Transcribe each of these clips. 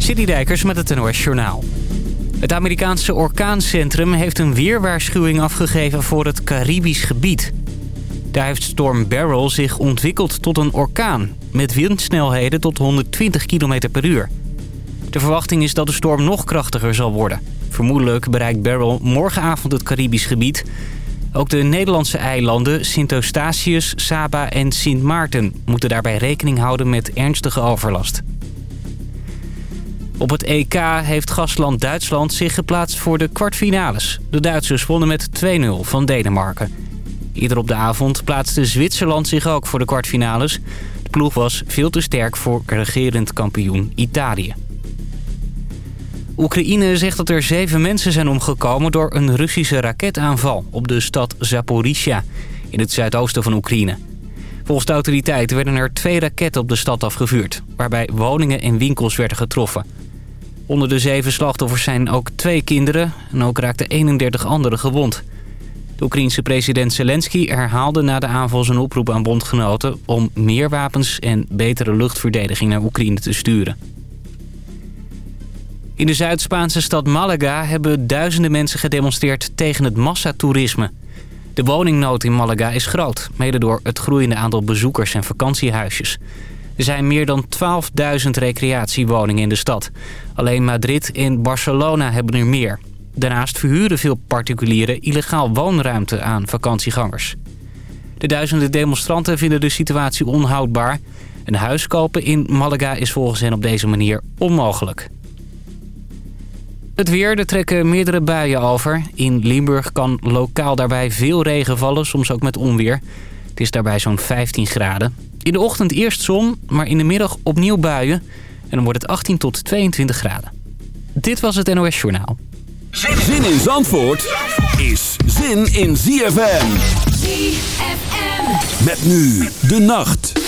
Dijkers met het NOS Journaal. Het Amerikaanse orkaancentrum heeft een weerwaarschuwing afgegeven voor het Caribisch gebied. Daar heeft storm Beryl zich ontwikkeld tot een orkaan... met windsnelheden tot 120 km per uur. De verwachting is dat de storm nog krachtiger zal worden. Vermoedelijk bereikt Beryl morgenavond het Caribisch gebied. Ook de Nederlandse eilanden Sint Eustatius, Saba en Sint Maarten... moeten daarbij rekening houden met ernstige overlast. Op het EK heeft gastland Duitsland zich geplaatst voor de kwartfinales. De Duitsers wonnen met 2-0 van Denemarken. Eerder op de avond plaatste Zwitserland zich ook voor de kwartfinales. De ploeg was veel te sterk voor regerend kampioen Italië. Oekraïne zegt dat er zeven mensen zijn omgekomen door een Russische raketaanval op de stad Zaporizhia in het zuidoosten van Oekraïne. Volgens de autoriteiten werden er twee raketten op de stad afgevuurd, waarbij woningen en winkels werden getroffen. Onder de zeven slachtoffers zijn ook twee kinderen en ook raakten 31 anderen gewond. De Oekraïense president Zelensky herhaalde na de aanval zijn oproep aan bondgenoten... om meer wapens en betere luchtverdediging naar Oekraïne te sturen. In de Zuid-Spaanse stad Malaga hebben duizenden mensen gedemonstreerd tegen het massatoerisme. De woningnood in Malaga is groot, mede door het groeiende aantal bezoekers en vakantiehuisjes. Er zijn meer dan 12.000 recreatiewoningen in de stad. Alleen Madrid en Barcelona hebben er meer. Daarnaast verhuren veel particulieren illegaal woonruimte aan vakantiegangers. De duizenden demonstranten vinden de situatie onhoudbaar. Een huis kopen in Malaga is volgens hen op deze manier onmogelijk. Het weer, er trekken meerdere buien over. In Limburg kan lokaal daarbij veel regen vallen, soms ook met onweer. Het is daarbij zo'n 15 graden. In de ochtend eerst zon, maar in de middag opnieuw buien. En dan wordt het 18 tot 22 graden. Dit was het NOS Journaal. Zin in Zandvoort is zin in ZFM. ZFM. Met nu de nacht.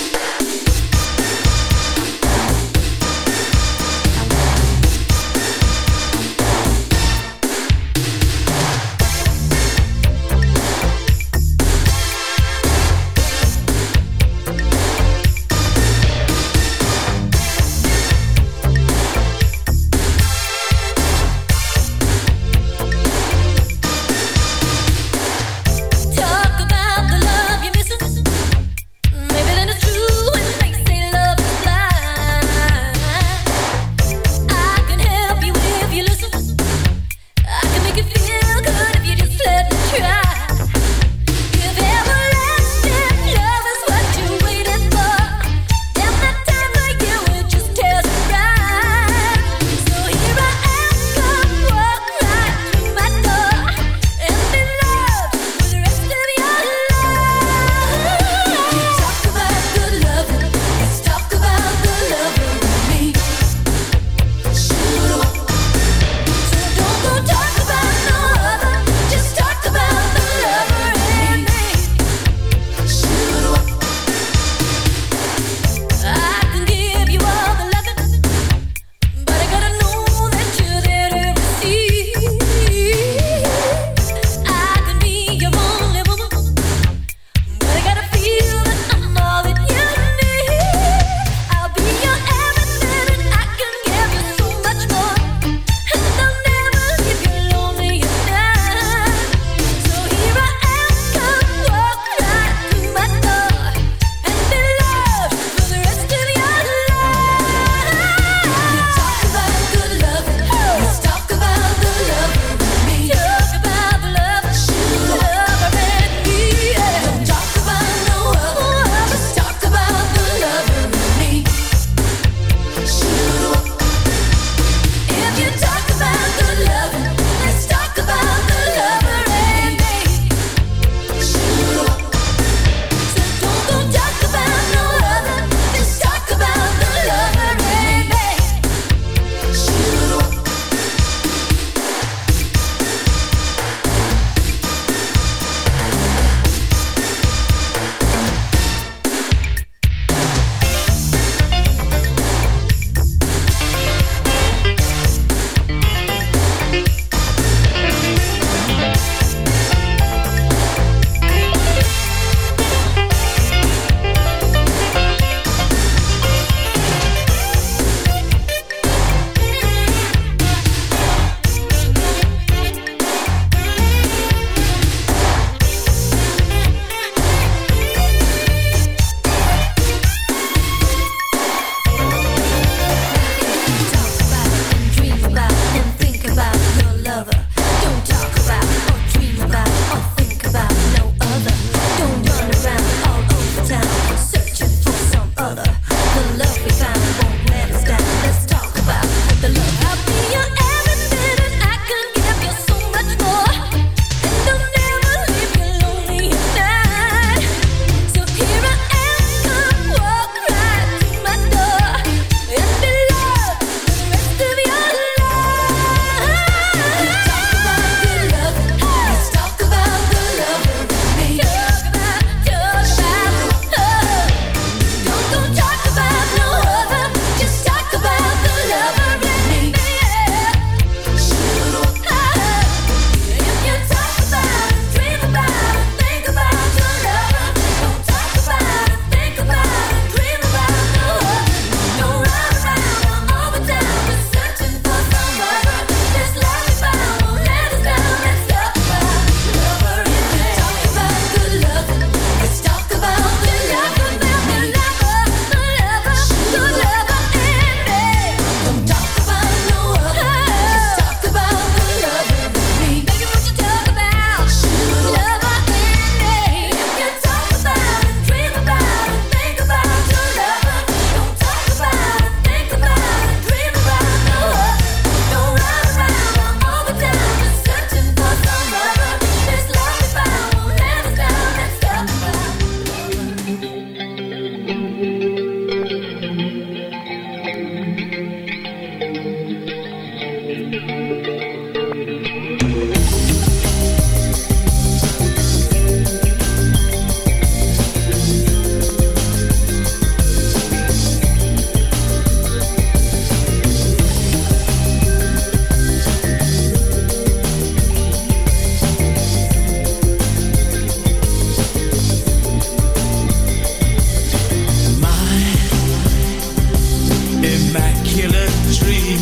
killer tree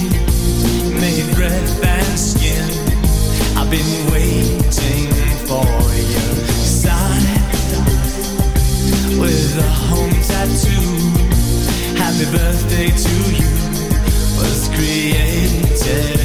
made red and skin. I've been waiting for your side with a home tattoo. Happy birthday to you was created.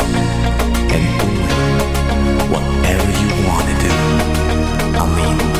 and doing whatever you want to do. I mean,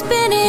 spinning.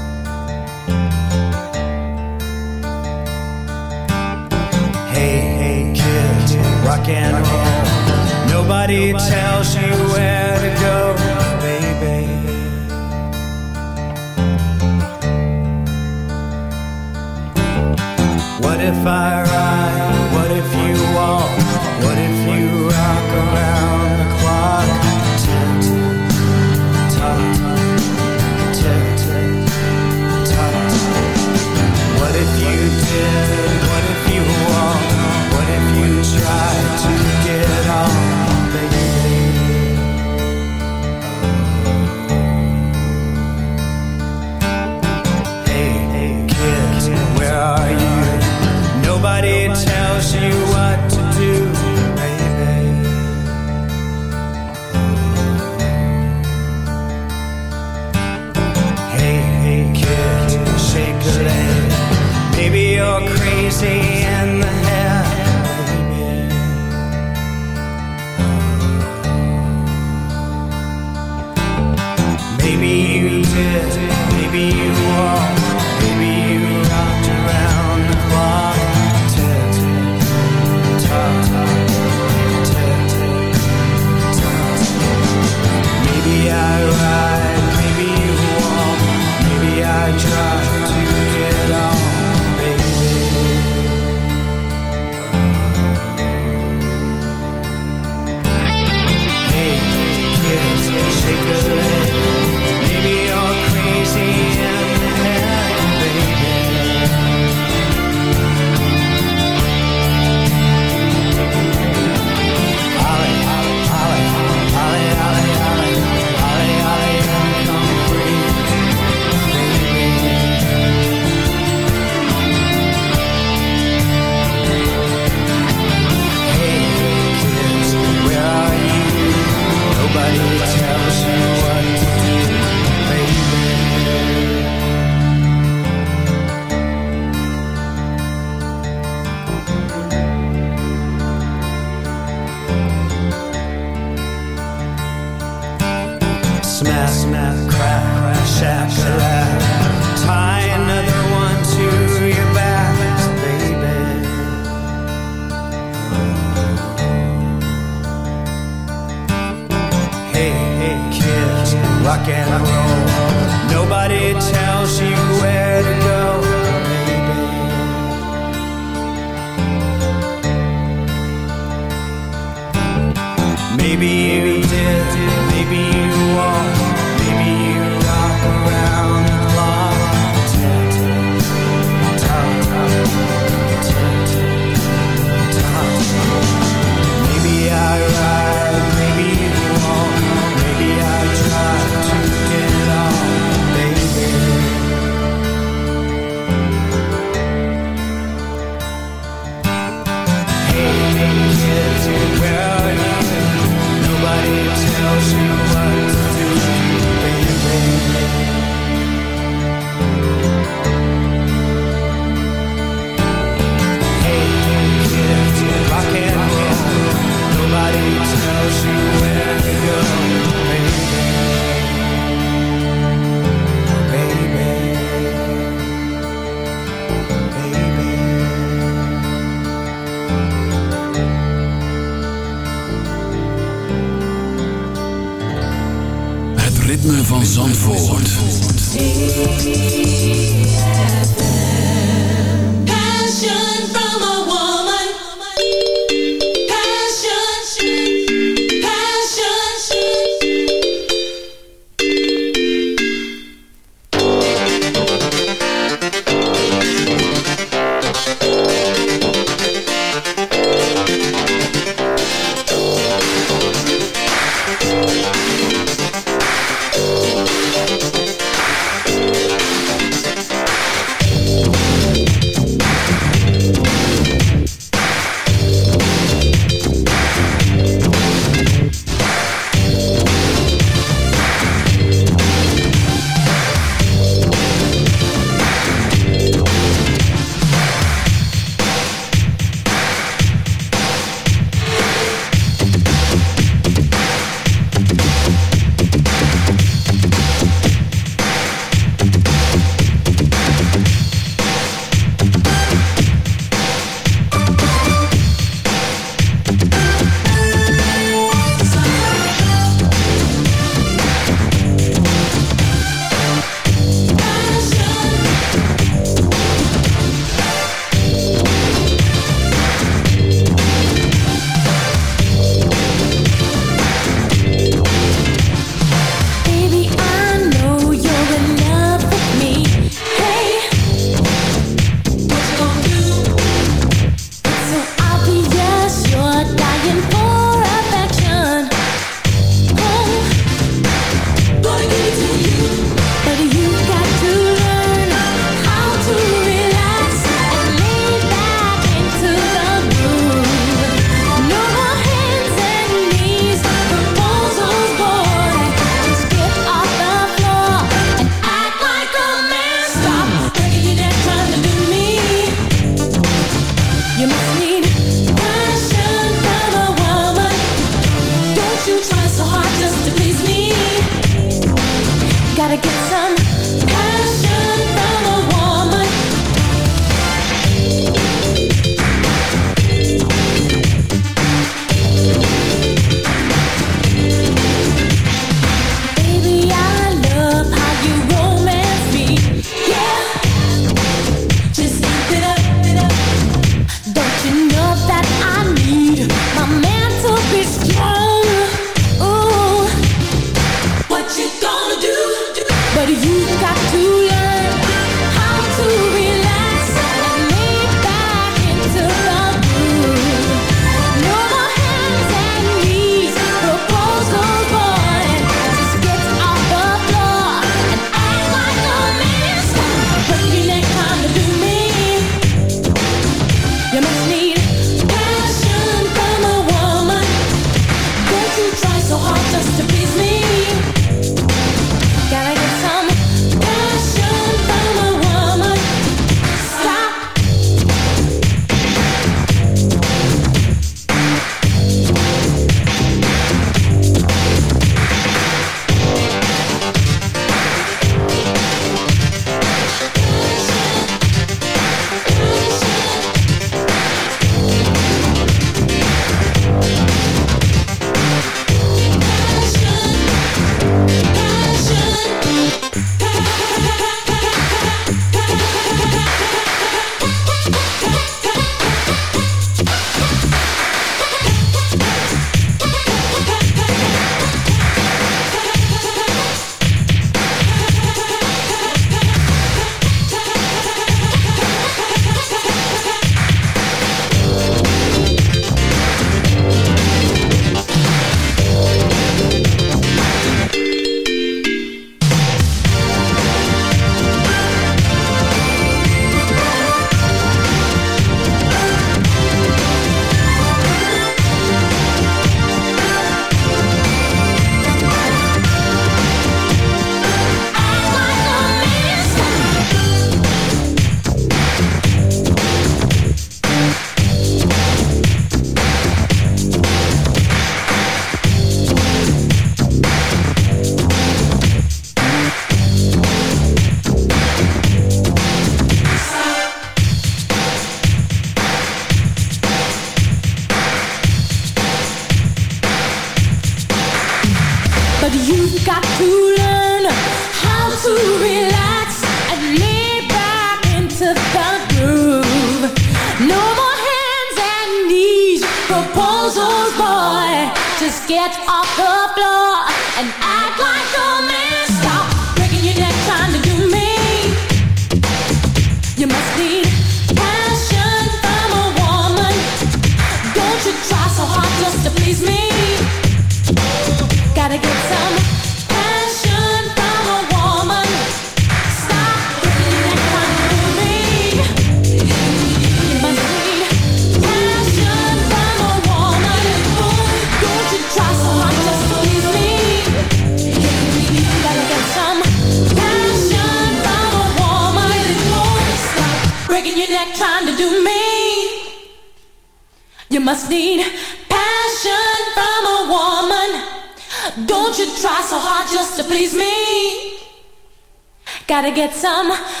gotta get some.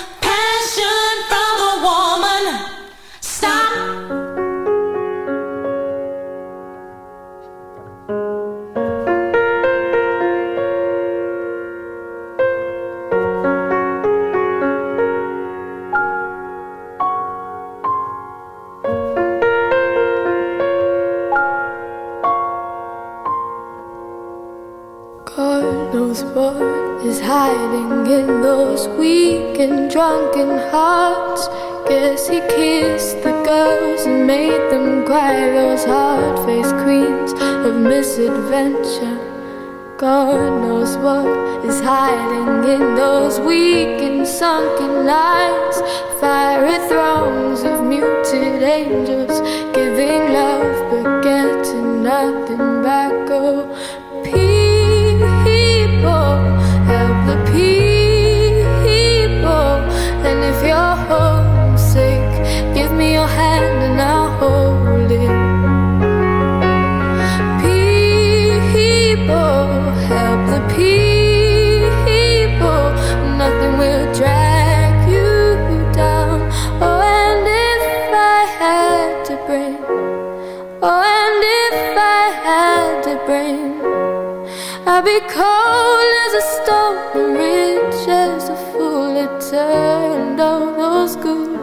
be cold as a stone and rich as a fool. It turned all those good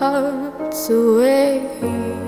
hearts away.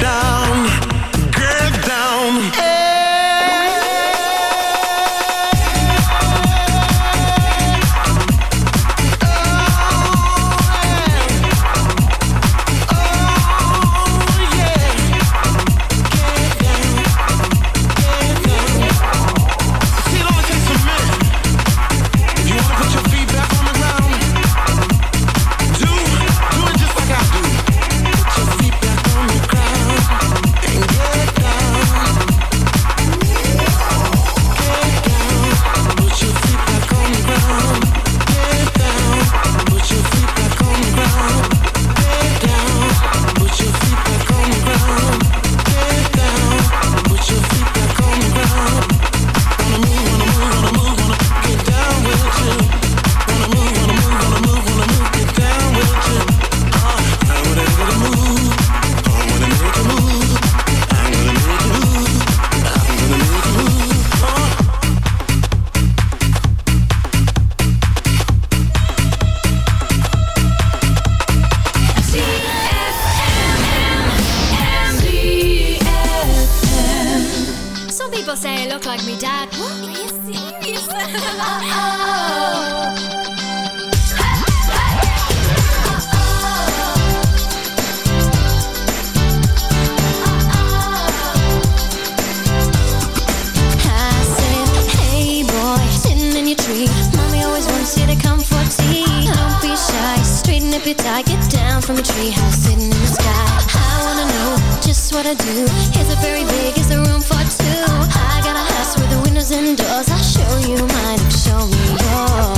down People say I look like me dad. What? Are you serious? oh. if you die, get down from a treehouse sitting in the sky. I wanna know just what I do. Is it very big? Is there room for I got a house with windows and doors. I'll show you mine, show me yours.